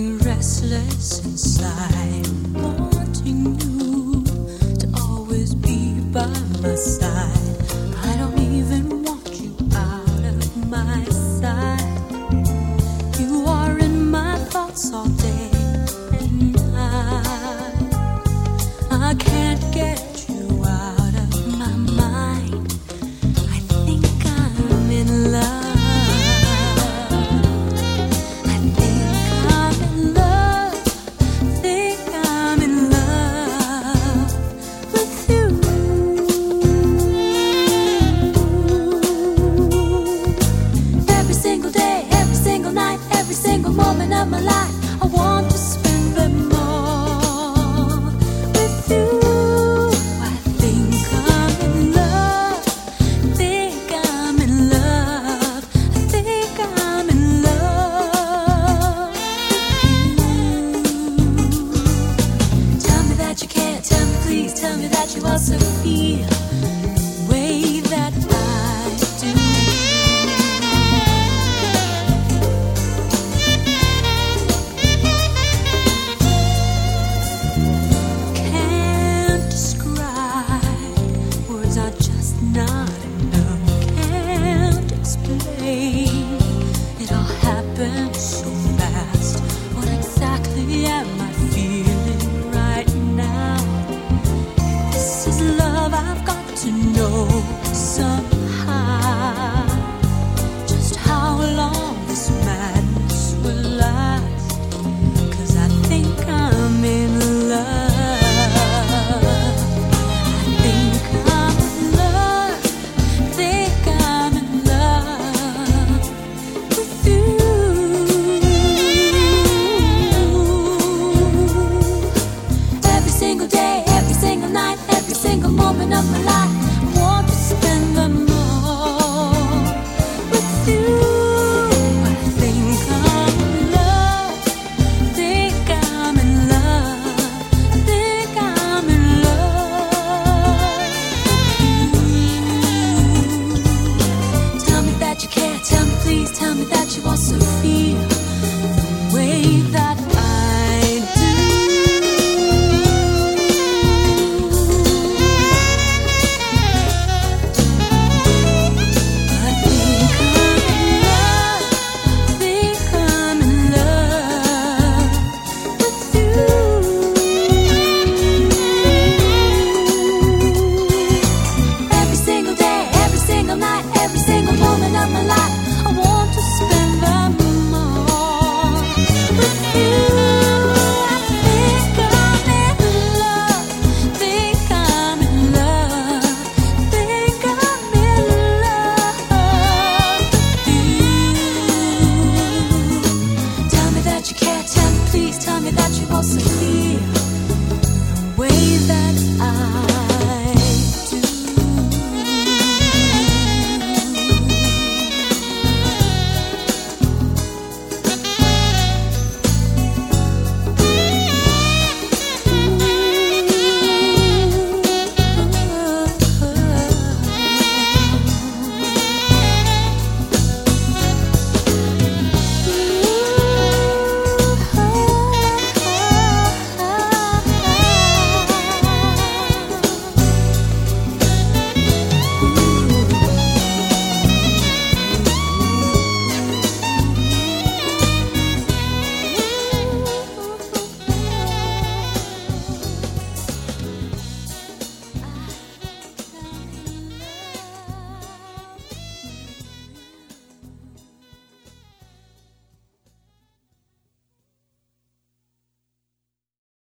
restless inside, wanting you to always be by my side. I don't my life. I want to spend them. me that you won't see the way that I.